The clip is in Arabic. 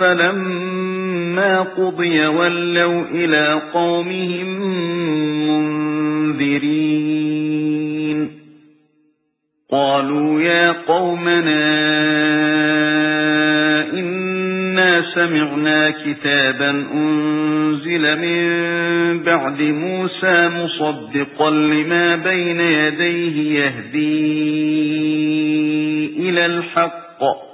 فَلَمَّا قُضِيَ وَلَّوْا إِلَى قَوْمِهِمْ مُنذِرِينَ قَالُوا يَا قَوْمَنَا إِنَّا سَمِعْنَا كِتَابًا أُنزِلَ مِن بَعْدِ مُوسَى مُصَدِّقًا لِمَا بَيْنَ يَدَيْهِ يَهْدِي إِلَى الْحَقِّ